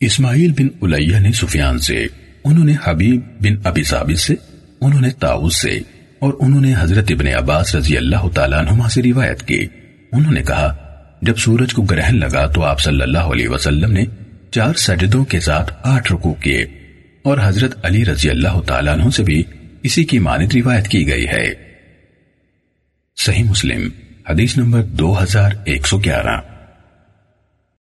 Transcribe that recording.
اسماعیل بن علیہ نے سفیان سے، انہوں نے حبیب بن ابی ثابت سے، انہوں نے تاؤس سے، اور انہوں نے حضرت ابن عباس رضی اللہ تعالیٰ عنہما سے روایت کی۔ انہوں نے کہا، جب سورج کو گرہن لگا تو آپ صلی اللہ علیہ وسلم نے چار سجدوں کے ساتھ آٹھ رکوع کیے۔ اور حضرت علی رضی اللہ تعالیٰ عنہ سے بھی اسی کی مانت روایت کی گئی ہے۔ صحیح مسلم، حدیث نمبر دو ہزار ایک سو گیارہ۔